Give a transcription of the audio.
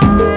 high.